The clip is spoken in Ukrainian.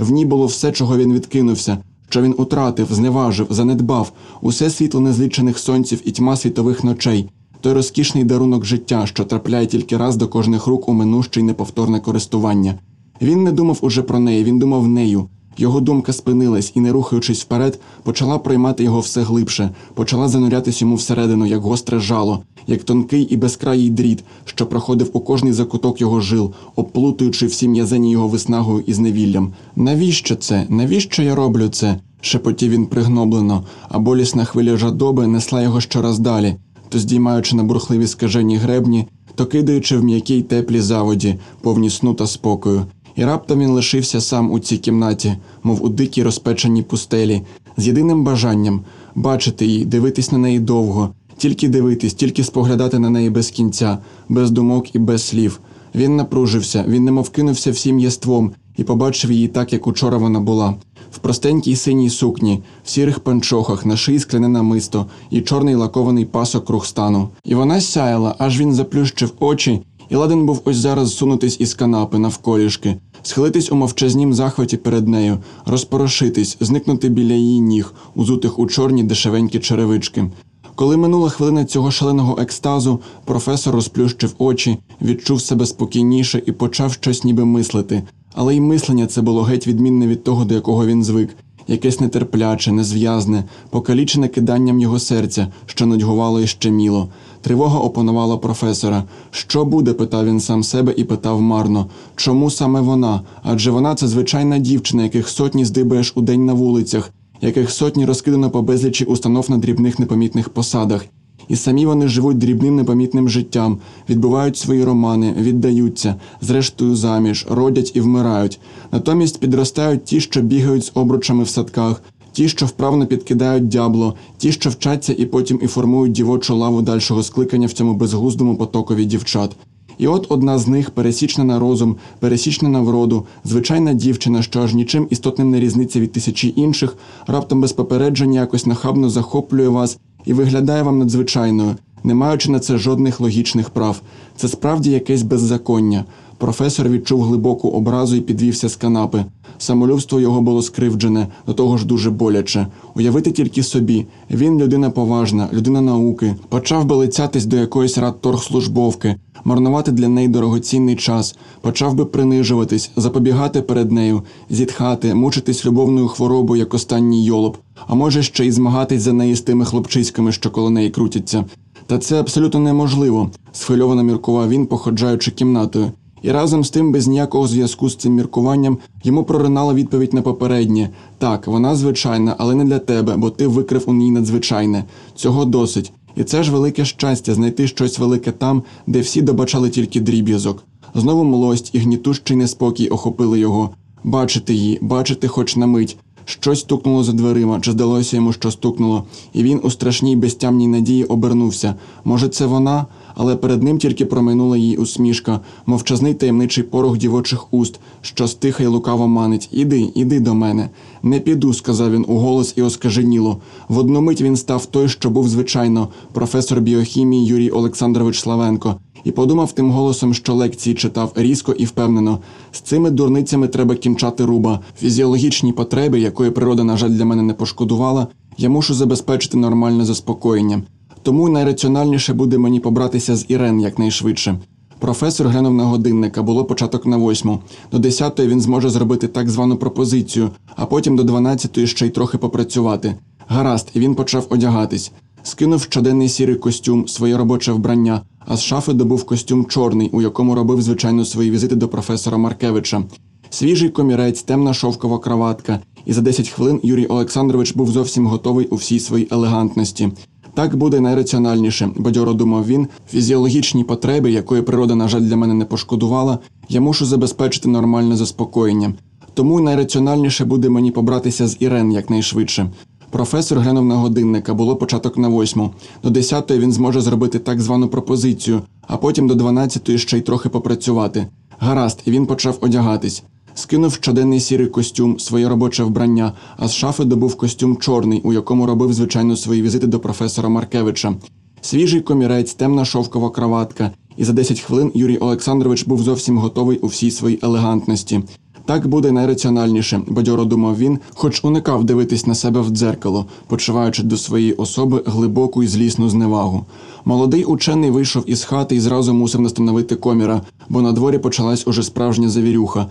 В ній було все, чого він відкинувся, що він утратив, зневажив, занедбав, усе світло незлічених сонців і тьма світових ночей, той розкішний дарунок життя, що трапляє тільки раз до кожних рук у минуще й неповторне користування. Він не думав уже про неї, він думав нею. Його думка спинилась і, не рухаючись вперед, почала проймати його все глибше, почала занурятись йому всередину, як гостре жало, як тонкий і безкраїй дріт, що проходив у кожний закуток його жил, обплутуючи всі м'язені його виснагою і зневіллям. Навіщо це? Навіщо я роблю це? шепотів він пригноблено, а болісна хвиля жадоби несла його щораз далі, то здіймаючи на бурхливі скажені гребні, то кидаючи в м'якій теплій заводі, повні сну та спокою. І раптом він лишився сам у цій кімнаті, мов у дикій розпеченій пустелі, з єдиним бажанням бачити її, дивитись на неї довго, тільки дивитись, тільки споглядати на неї без кінця, без думок і без слів. Він напружився, він немов кинувся всім єством і побачив її так, як учора вона була. В простенькій синій сукні, в сірих панчохах, на шиї скляне намисто і чорний лакований пасок круг стану. І вона сяяла, аж він заплющив очі і ладен був ось зараз сунутись із канапи навколішки, схилитись у мовчазнім захваті перед нею, розпорошитись, зникнути біля її ніг, узутих у чорні дешевенькі черевички. Коли минула хвилина цього шаленого екстазу, професор розплющив очі, відчув себе спокійніше і почав щось ніби мислити. Але й мислення це було геть відмінне від того, до якого він звик, якесь нетерпляче, незв'язне, покалічене киданням його серця, що нудьгувало і щеміло. Тривога опанувала професора. Що буде? питав він сам себе і питав марно. Чому саме вона? Адже вона це звичайна дівчина, яких сотні здибаєш у день на вулицях, яких сотні розкидано по безлічі установ на дрібних непомітних посадах. І самі вони живуть дрібним непомітним життям, відбувають свої романи, віддаються, зрештою заміж, родять і вмирають. Натомість підростають ті, що бігають з обручами в садках, ті, що вправно підкидають дябло, ті, що вчаться і потім і формують дівочу лаву дальшого скликання в цьому безглуздому потокові дівчат. І от одна з них, пересічна на розум, пересічна на вроду, звичайна дівчина, що аж нічим істотним не різниця від тисячі інших, раптом без попередження якось нахабно захоплює вас і виглядає вам надзвичайною, не маючи на це жодних логічних прав. Це справді якесь беззаконня. Професор відчув глибоку образу і підвівся з канапи. Самолюбство його було скривджене, до того ж дуже боляче. Уявити тільки собі, він людина поважна, людина науки, почав би лицятись до якоїсь радторгслужбовки, марнувати для неї дорогоцінний час, почав би принижуватись, запобігати перед нею, зітхати, мучитись любовною хворобою, як останній йолоб, а може ще й змагатись за неї з тими хлопчиськами, що коло неї крутяться. Та це абсолютно неможливо, схвильовано міркував він, походжаючи кімнатою. І разом з тим, без ніякого зв'язку з цим міркуванням, йому проринала відповідь на попереднє так, вона звичайна, але не для тебе, бо ти викрив у ній надзвичайне. Цього досить. І це ж велике щастя знайти щось велике там, де всі добачали тільки дріб'язок. Знову млость і гнітущий неспокій охопили його. Бачити її, бачити хоч на мить. Щось стукнуло за дверима, чи здалося йому, що стукнуло, і він у страшній безтямній надії обернувся. Може, це вона? Але перед ним тільки проминула її усмішка, мовчазний таємничий порох дівочих уст, що стиха й лукаво манить. Іди, іди до мене. Не піду, сказав він уголос і оскаженіло. В одну мить він став той, що був звичайно, професор біохімії Юрій Олександрович Славенко, і подумав тим голосом, що лекції читав різко і впевнено. З цими дурницями треба кінчати руба. Фізіологічні потреби, якої природа, на жаль, для мене не пошкодувала, я мушу забезпечити нормальне заспокоєння. Тому найраціональніше буде мені побратися з Ірен якнайшвидше. Професор глянув на годинника, було початок на восьму. До десятої він зможе зробити так звану пропозицію, а потім до дванадцятої ще й трохи попрацювати. Гаразд, і він почав одягатись. Скинув щоденний сірий костюм, своє робоче вбрання, а з шафи добув костюм чорний, у якому робив, звичайно, свої візити до професора Маркевича. Свіжий комірець, темна шовкова краватка, і за 10 хвилин Юрій Олександрович був зовсім готовий у всій своїй елегантності. Так буде найраціональніше, бадьоро думав він. Фізіологічні потреби, якої природа, на жаль, для мене не пошкодувала, я мушу забезпечити нормальне заспокоєння. Тому найраціональніше буде мені побратися з Ірен якнайшвидше. Професор глянув на годинника, було початок на восьму. До десятої він зможе зробити так звану пропозицію, а потім до дванадцятої ще й трохи попрацювати. Гаразд, і він почав одягатись. Скинув щоденний сірий костюм, своє робоче вбрання, а з шафи добув костюм чорний, у якому робив, звичайно, свої візити до професора Маркевича. Свіжий комірець, темна шовкова краватка, і за 10 хвилин Юрій Олександрович був зовсім готовий у всій своїй елегантності. Так буде найраціональніше, бадьоро думав він, хоч уникав дивитись на себе в дзеркало, почуваючи до своєї особи глибоку і злісну зневагу. Молодий учений вийшов із хати і зразу мусив настановити коміра, бо на дворі почалась уже справжня завірюха.